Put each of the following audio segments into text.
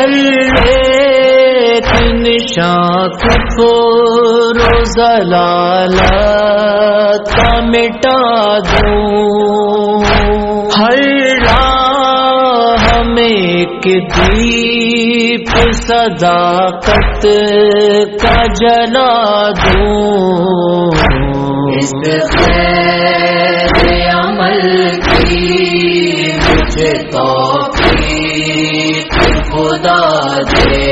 ہر ایک نشان کو روزلالت کا مٹا دوں۔ ہر راہ میں ایک دیپ صداقت کا جلا دوں۔ اس خیر عمل کی جے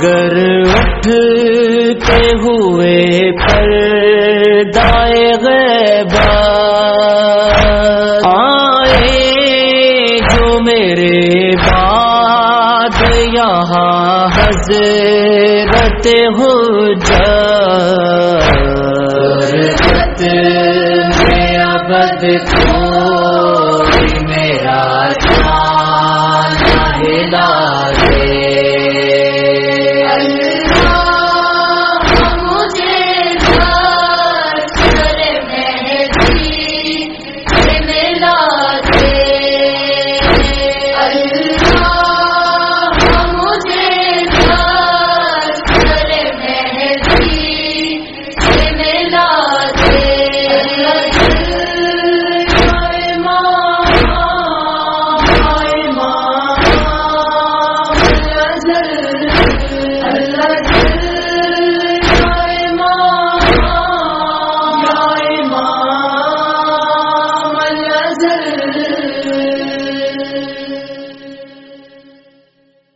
مگر اٹھتے ہوئے پر دائے غیب آئے جو میرے بعد یہاں حضرت ہو جرت میں ابد